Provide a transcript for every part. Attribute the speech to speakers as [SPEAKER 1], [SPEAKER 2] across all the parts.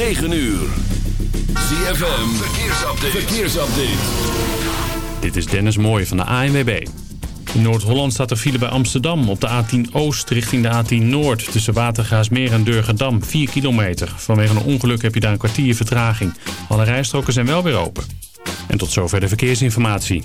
[SPEAKER 1] 9 uur. ZFM, verkeersupdate. verkeersupdate.
[SPEAKER 2] Dit is Dennis Mooij van de ANWB. In Noord-Holland staat er file bij Amsterdam op de A10 Oost richting de A10 Noord... tussen Watergaasmeer en Durgedam, 4 kilometer. Vanwege een ongeluk heb je daar een kwartier vertraging. Alle rijstroken zijn wel weer open. En tot zover de verkeersinformatie.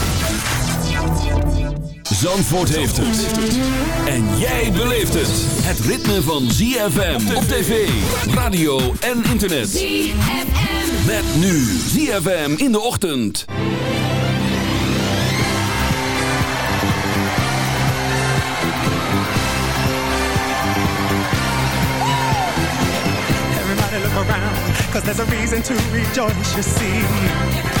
[SPEAKER 1] Zandvoort heeft het. En jij beleeft het. Het ritme van ZFM op tv, radio en internet. ZFM. Met nu ZFM in de ochtend.
[SPEAKER 3] Everybody look around, cause there's a reason to rejoice, you see.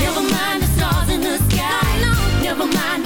[SPEAKER 4] Never mind the
[SPEAKER 5] stars in the sky. No. Never mind.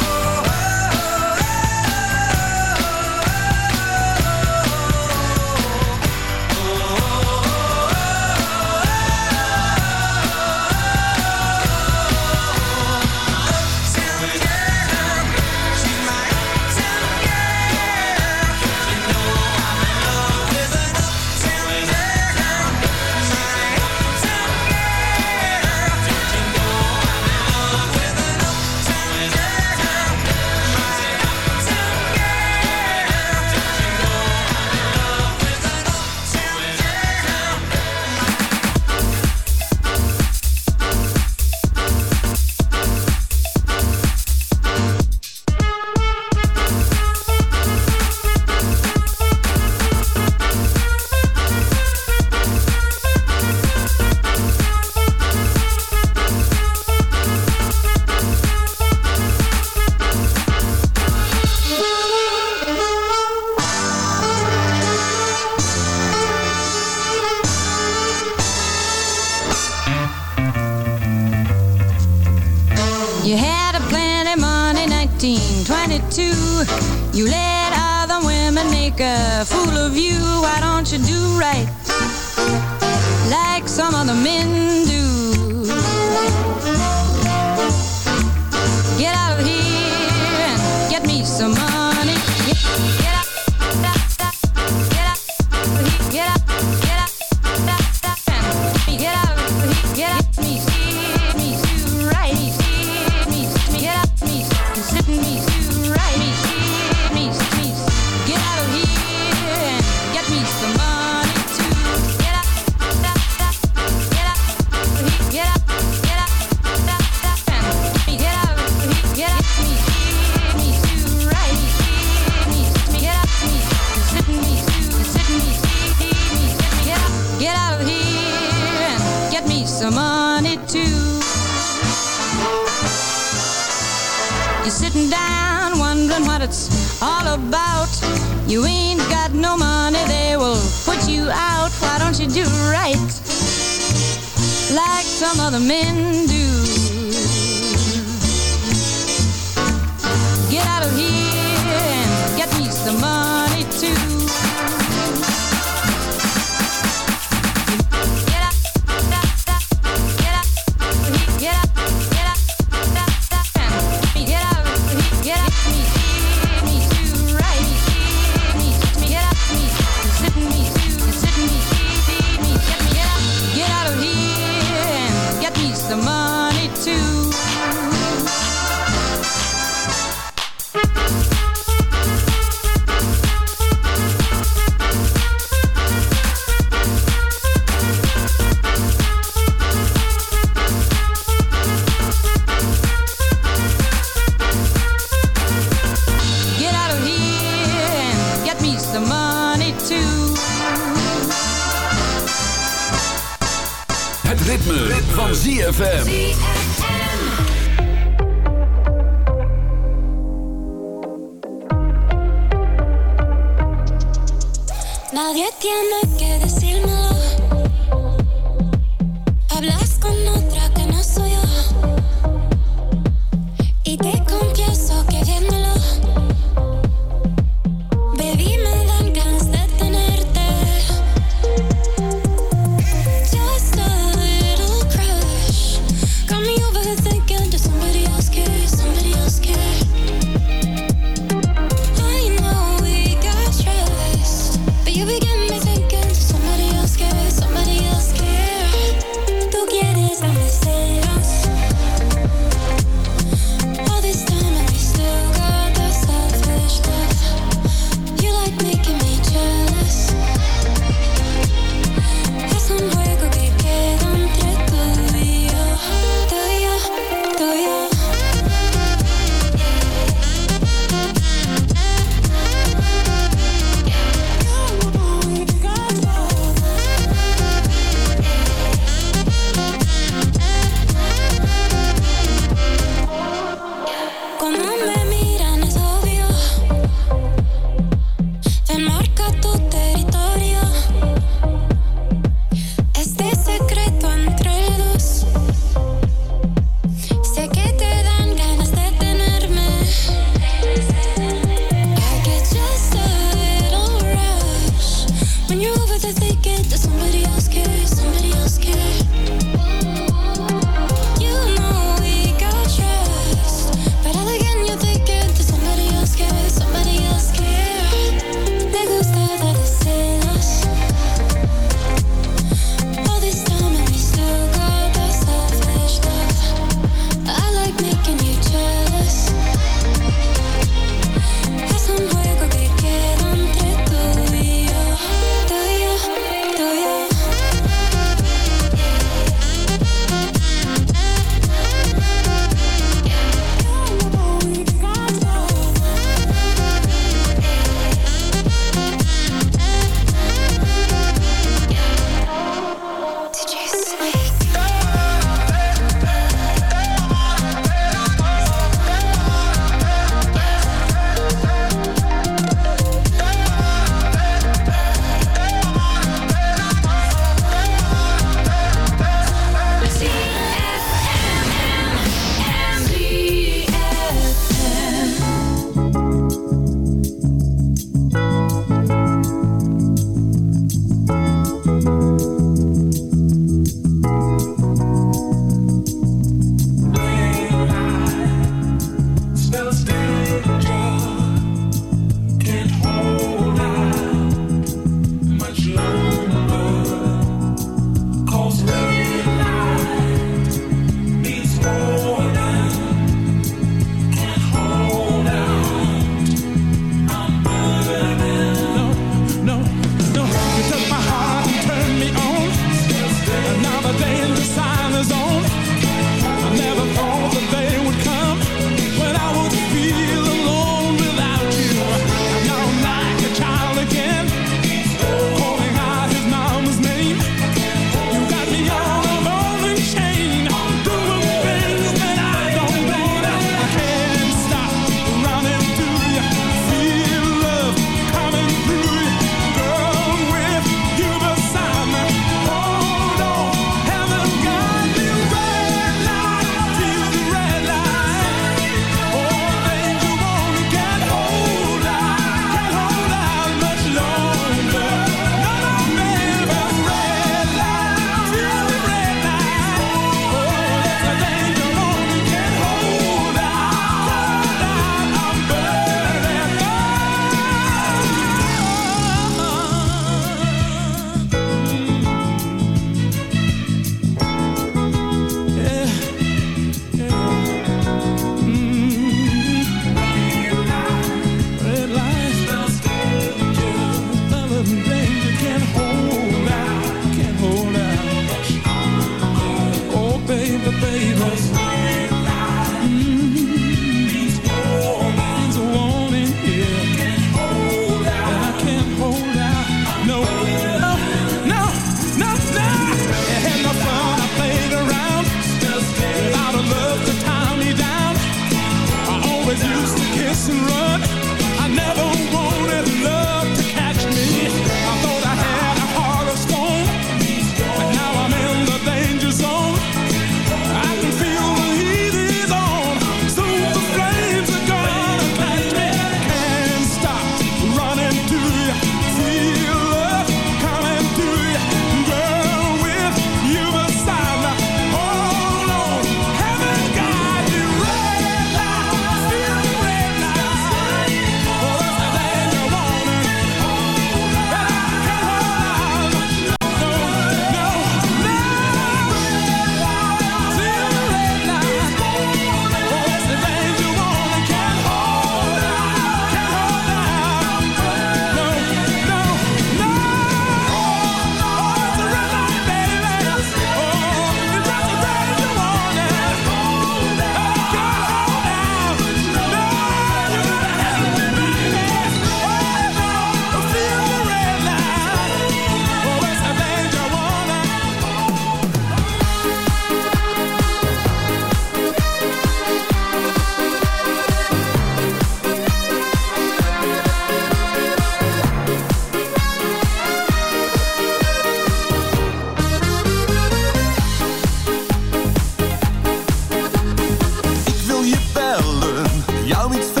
[SPEAKER 5] hou iets van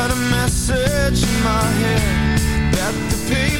[SPEAKER 5] Got a message in my head that the papers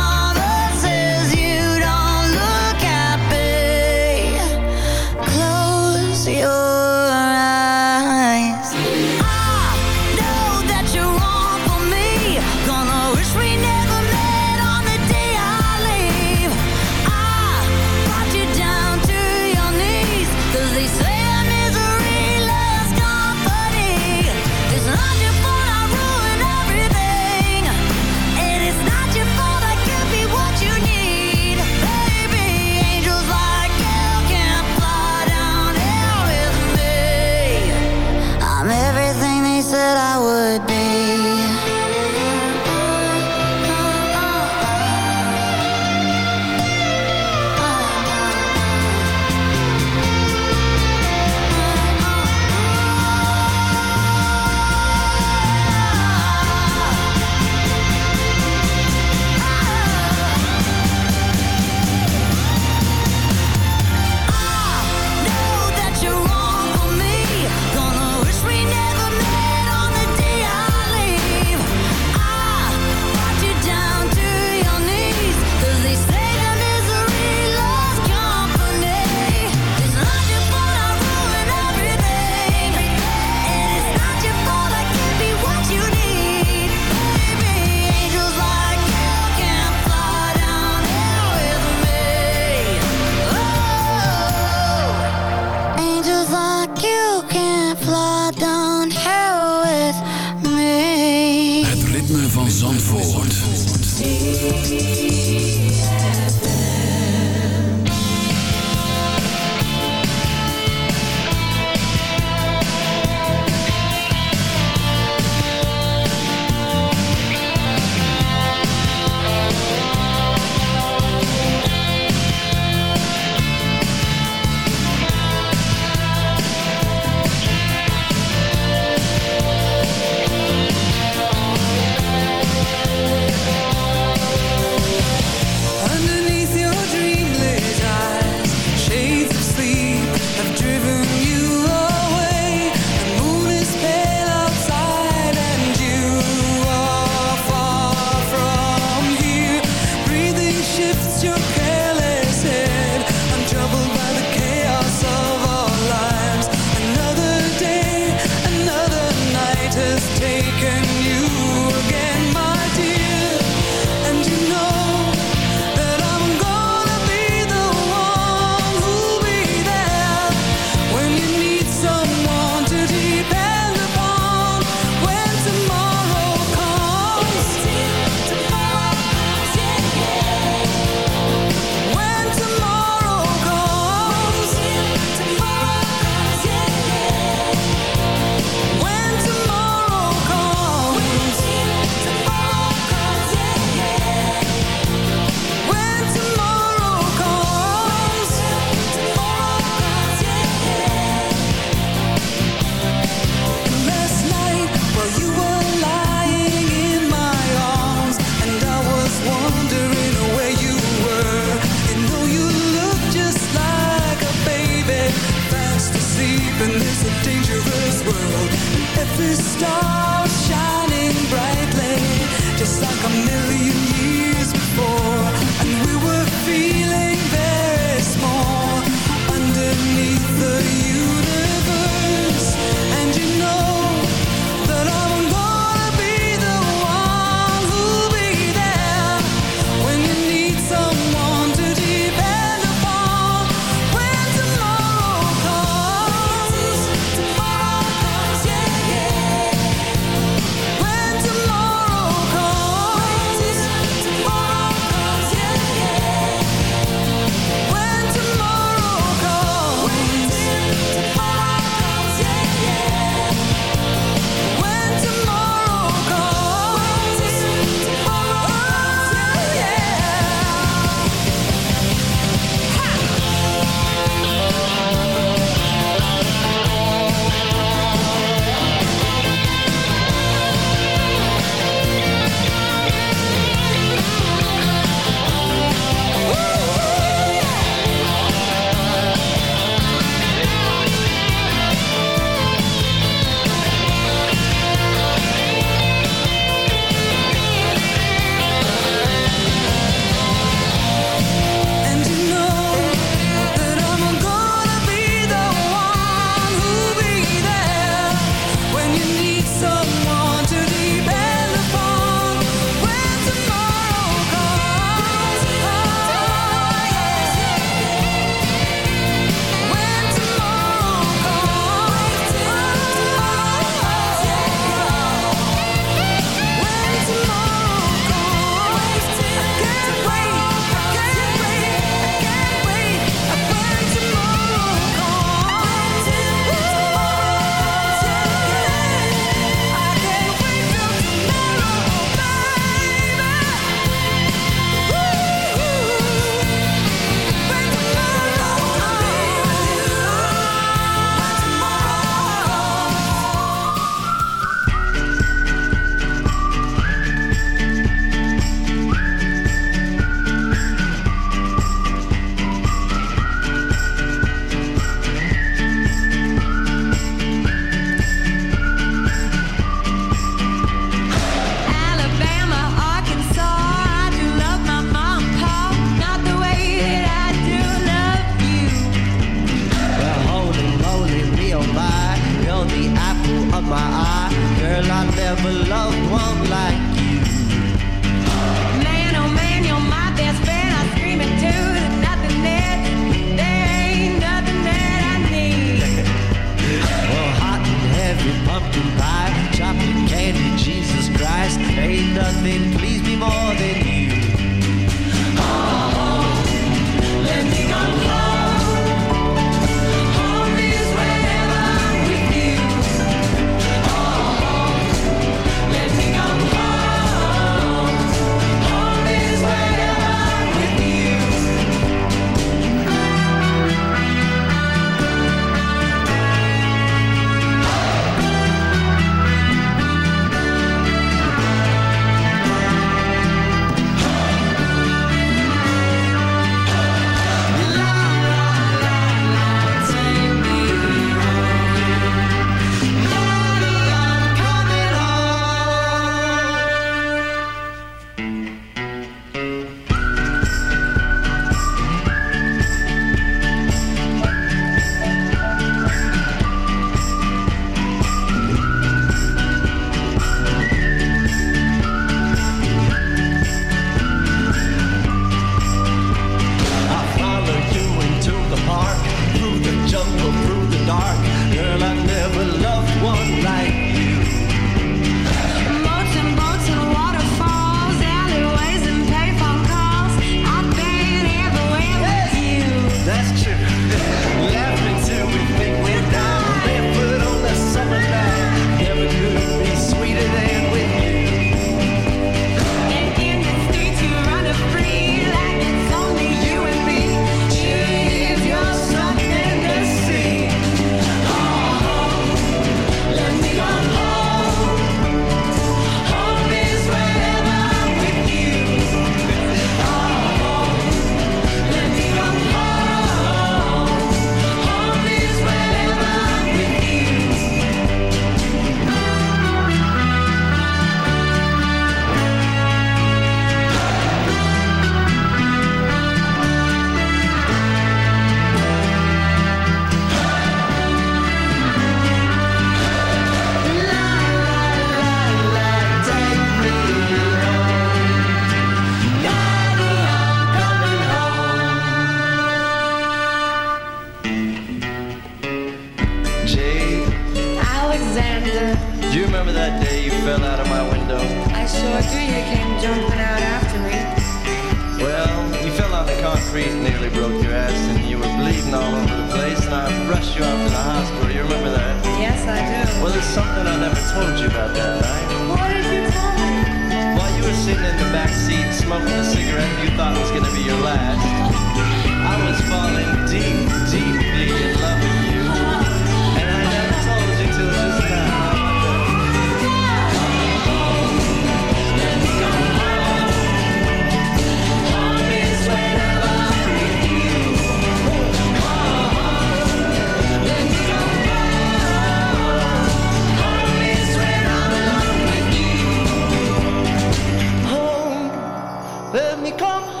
[SPEAKER 6] Me
[SPEAKER 7] come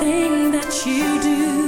[SPEAKER 6] everything that you do.